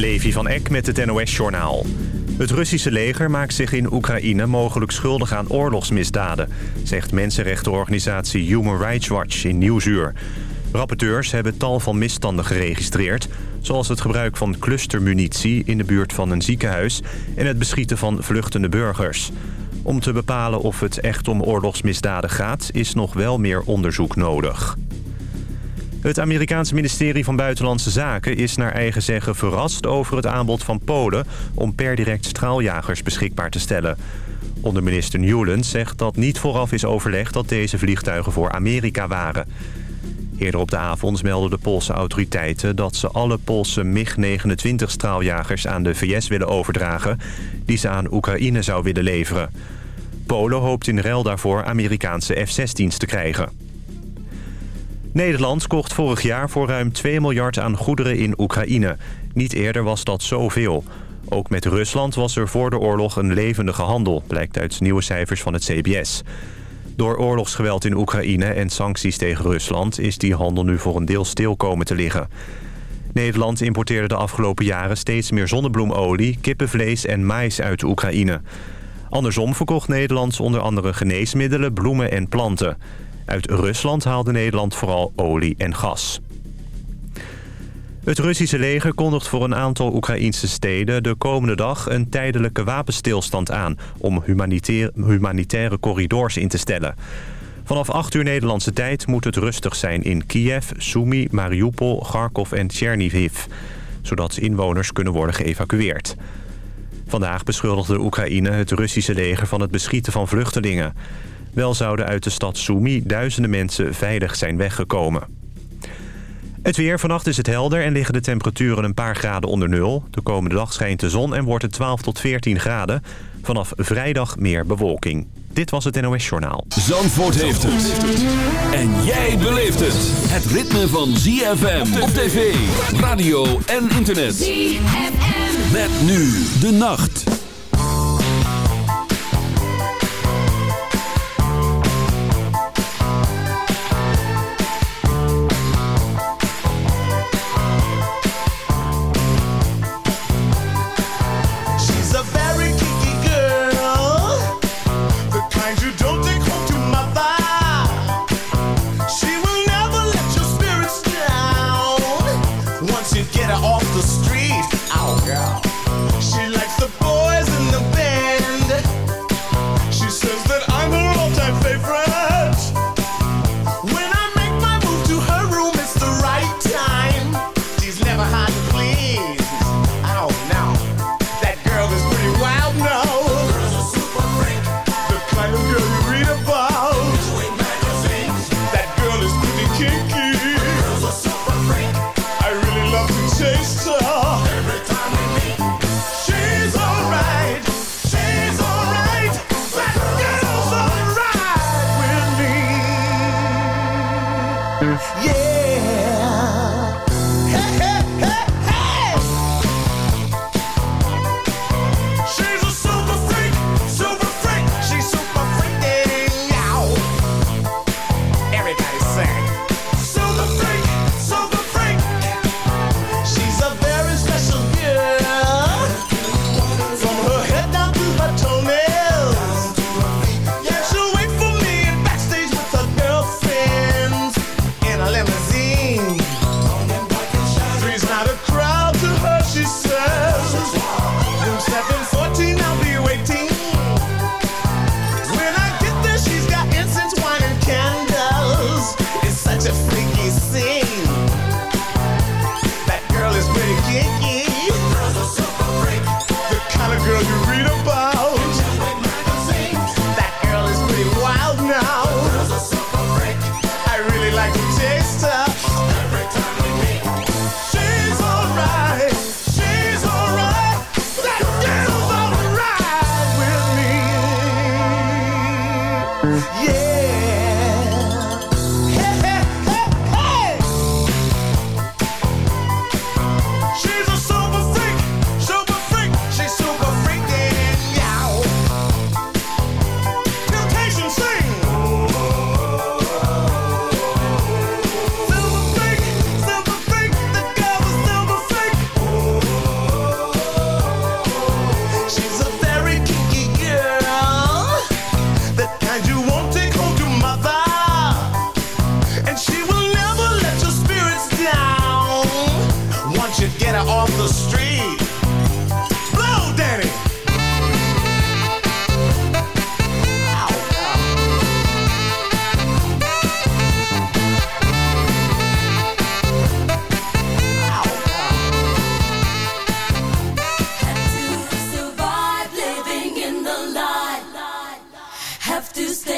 Levi van Eck met het NOS-journaal. Het Russische leger maakt zich in Oekraïne mogelijk schuldig aan oorlogsmisdaden... zegt mensenrechtenorganisatie Human Rights Watch in Nieuwsuur. Rapporteurs hebben tal van misstanden geregistreerd... zoals het gebruik van clustermunitie in de buurt van een ziekenhuis... en het beschieten van vluchtende burgers. Om te bepalen of het echt om oorlogsmisdaden gaat... is nog wel meer onderzoek nodig. Het Amerikaanse ministerie van Buitenlandse Zaken is naar eigen zeggen verrast over het aanbod van Polen om per direct straaljagers beschikbaar te stellen. Onderminister Newland zegt dat niet vooraf is overlegd dat deze vliegtuigen voor Amerika waren. Eerder op de avond meldden de Poolse autoriteiten dat ze alle Poolse MiG-29 straaljagers aan de VS willen overdragen die ze aan Oekraïne zou willen leveren. Polen hoopt in ruil daarvoor Amerikaanse F-16's te krijgen. Nederland kocht vorig jaar voor ruim 2 miljard aan goederen in Oekraïne. Niet eerder was dat zoveel. Ook met Rusland was er voor de oorlog een levendige handel... blijkt uit nieuwe cijfers van het CBS. Door oorlogsgeweld in Oekraïne en sancties tegen Rusland... is die handel nu voor een deel stil komen te liggen. Nederland importeerde de afgelopen jaren steeds meer zonnebloemolie... kippenvlees en mais uit Oekraïne. Andersom verkocht Nederland onder andere geneesmiddelen, bloemen en planten... Uit Rusland haalde Nederland vooral olie en gas. Het Russische leger kondigt voor een aantal Oekraïnse steden... de komende dag een tijdelijke wapenstilstand aan... om humanitaire corridors in te stellen. Vanaf 8 uur Nederlandse tijd moet het rustig zijn in Kiev, Sumy, Mariupol, Kharkov en Chernihiv... zodat inwoners kunnen worden geëvacueerd. Vandaag beschuldigde Oekraïne het Russische leger van het beschieten van vluchtelingen... Wel zouden uit de stad Sumy duizenden mensen veilig zijn weggekomen. Het weer. Vannacht is het helder en liggen de temperaturen een paar graden onder nul. De komende dag schijnt de zon en wordt het 12 tot 14 graden. Vanaf vrijdag meer bewolking. Dit was het NOS Journaal. Zandvoort heeft het. En jij beleeft het. Het ritme van ZFM op tv, radio en internet. ZFM. Met nu de nacht.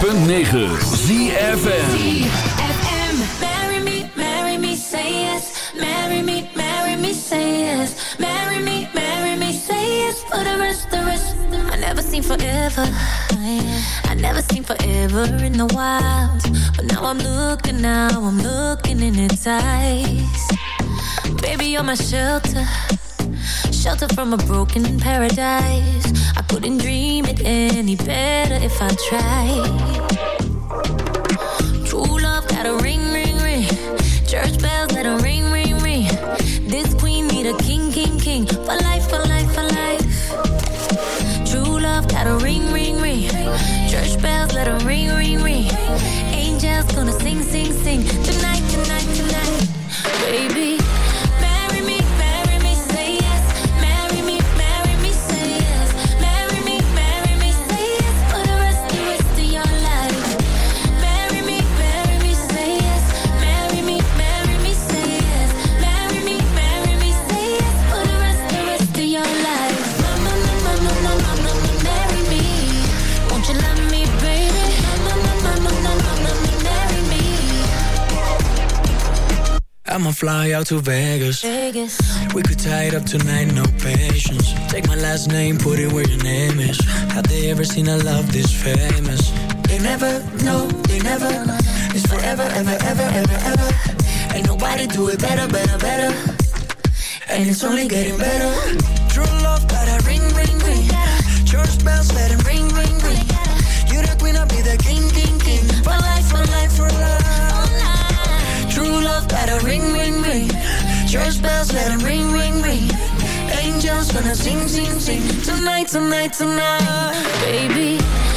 106.9 ZFN for the rest, the rest. I never seen forever. I never seen forever in the wild. But now I'm looking, now I'm looking in its eyes. Baby, you're my shelter. Shelter from a broken paradise. I couldn't dream it any better if I tried. I'ma fly out to Vegas. Vegas. We could tie it up tonight, no patience. Take my last name, put it where your name is. Have they ever seen a love this famous? They never, know, they never. It's forever, ever, ever, ever, ever. Ain't nobody do it better, better, better. And it's only getting better. True love, but I ring, ring, ring. Church bells, let ring, ring, ring. You're the queen, I'll be the king, king, king. For life, for life, for life love better ring, ring, ring. Church bells better ring, ring, ring. Angels gonna sing, sing, sing. Tonight, tonight, tonight. Baby.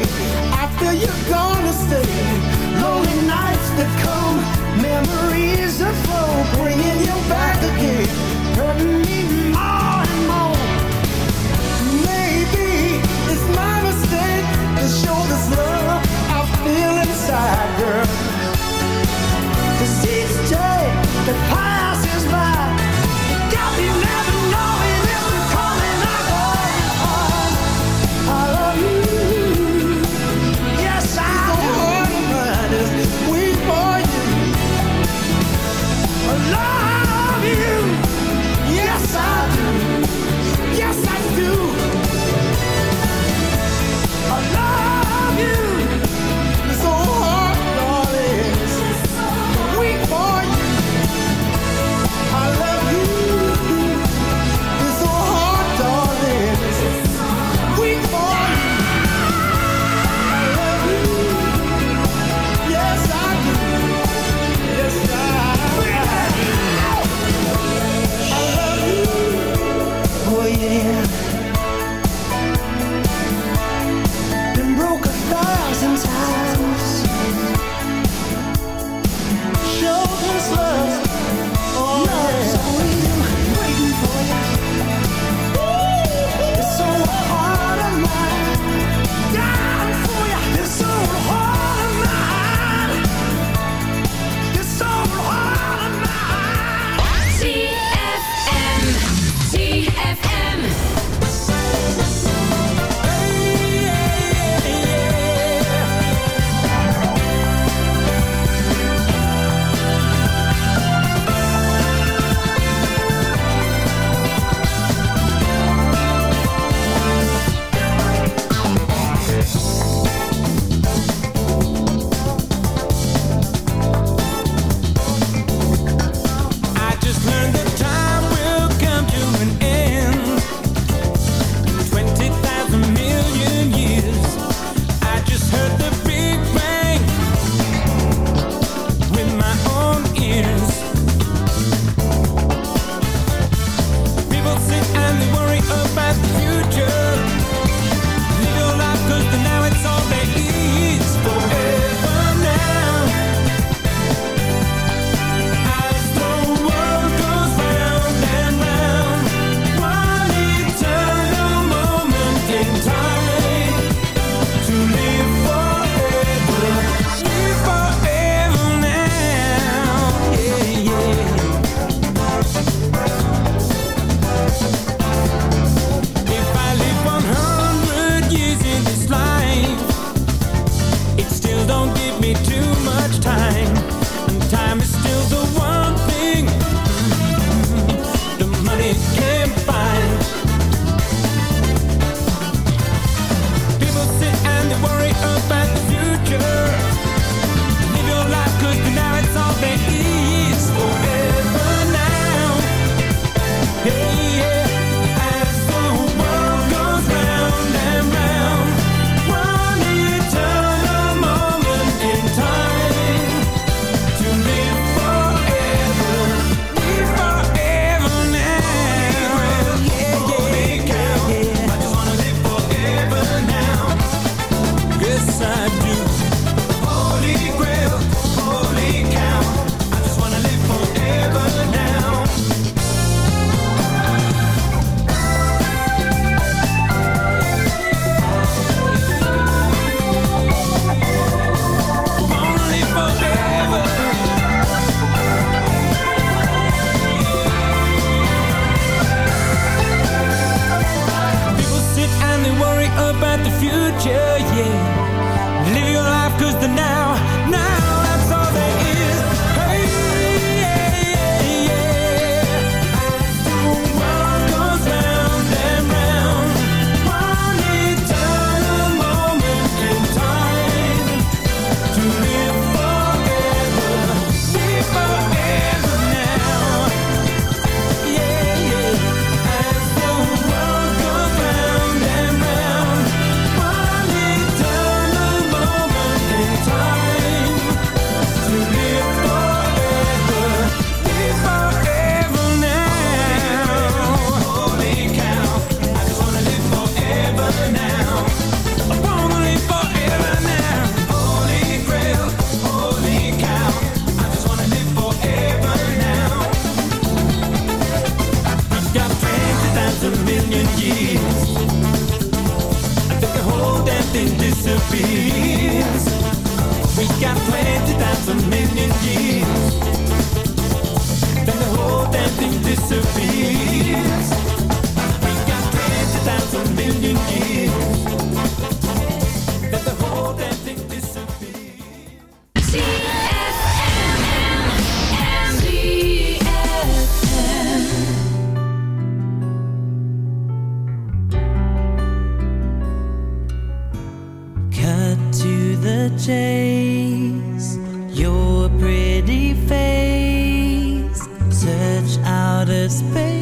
After you're gonna stay. Lonely nights that come, memories of flow, bringing you back again. Music. the chase. Your pretty face, search out of space.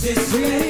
This way.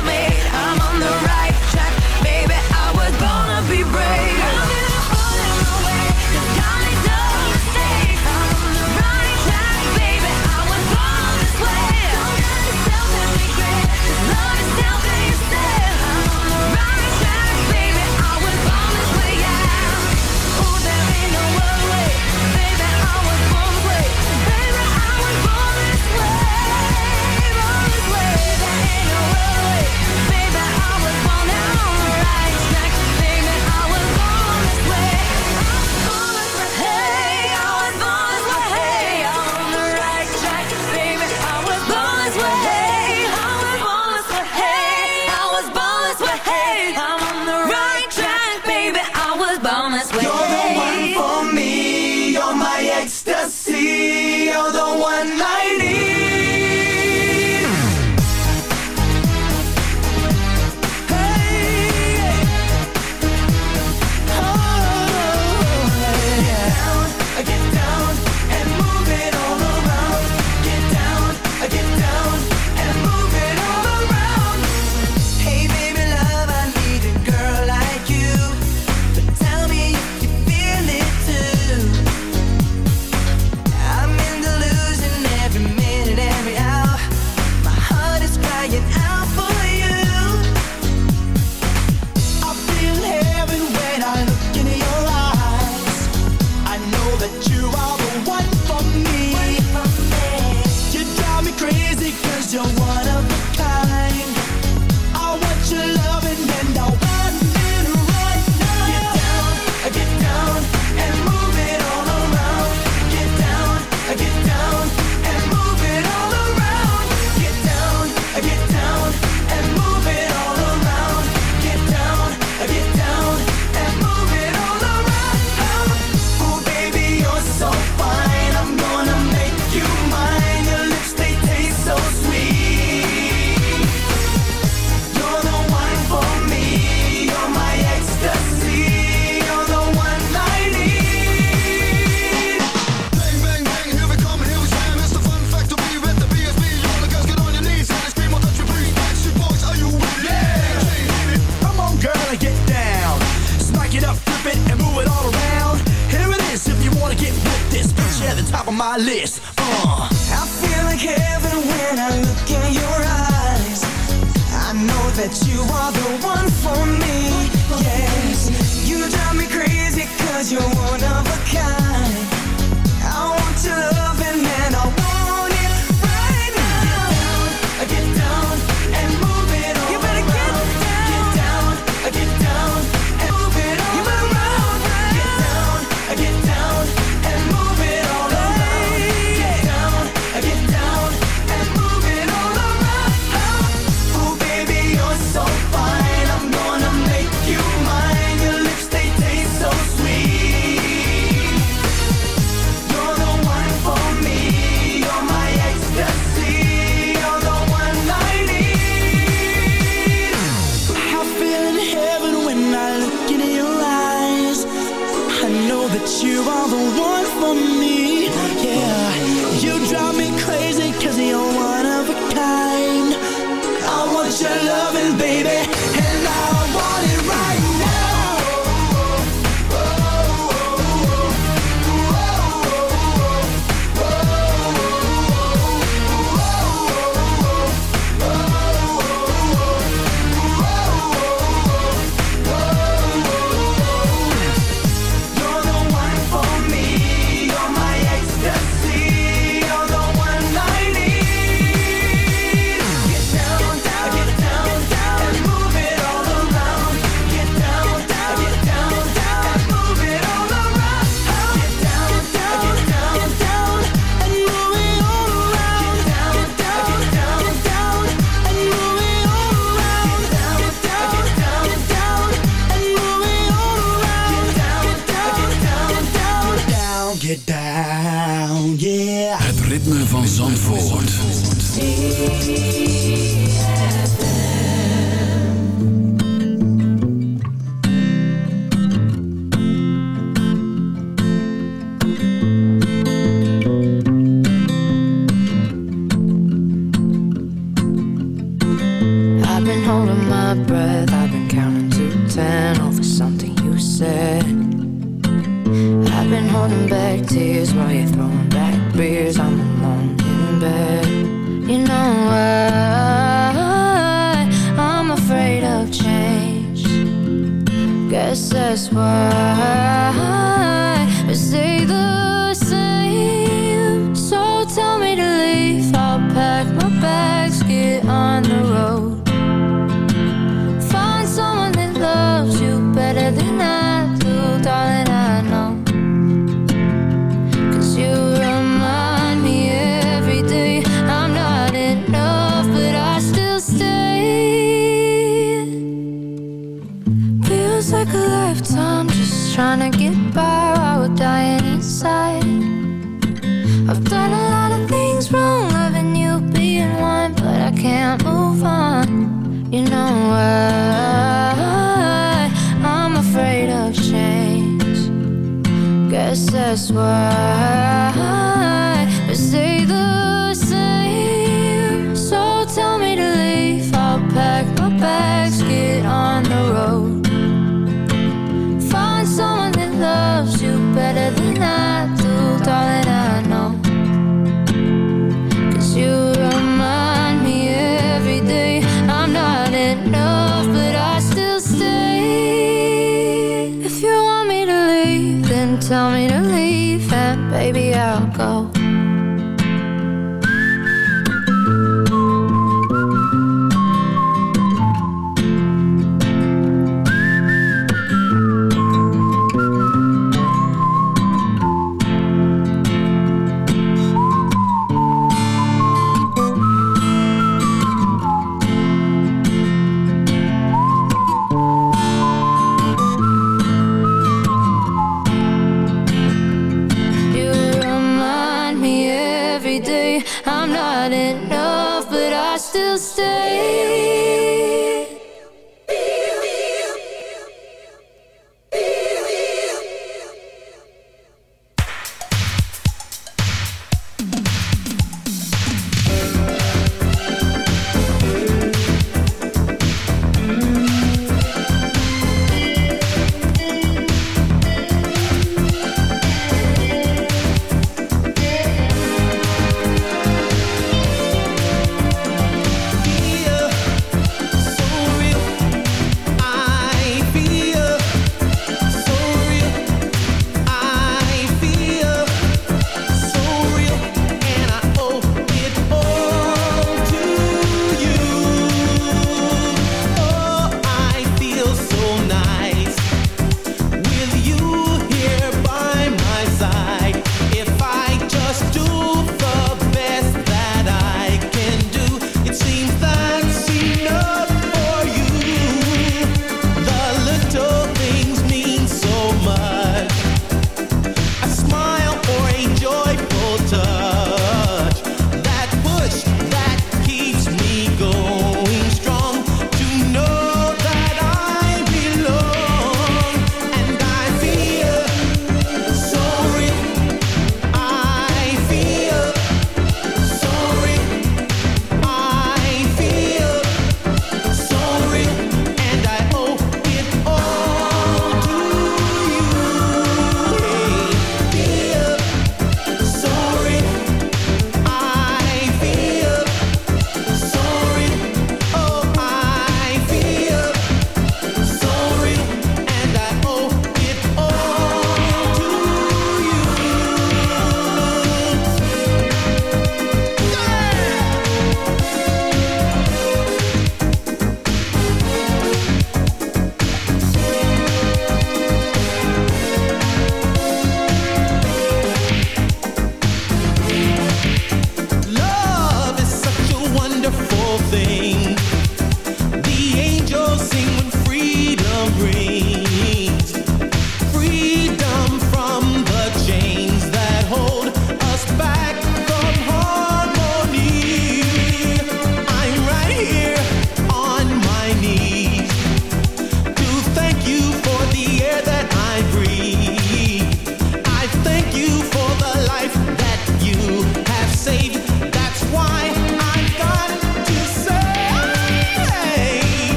Guess that's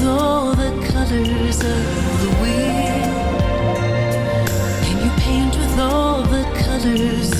though the colors of the wind, Can you paint with all the colors.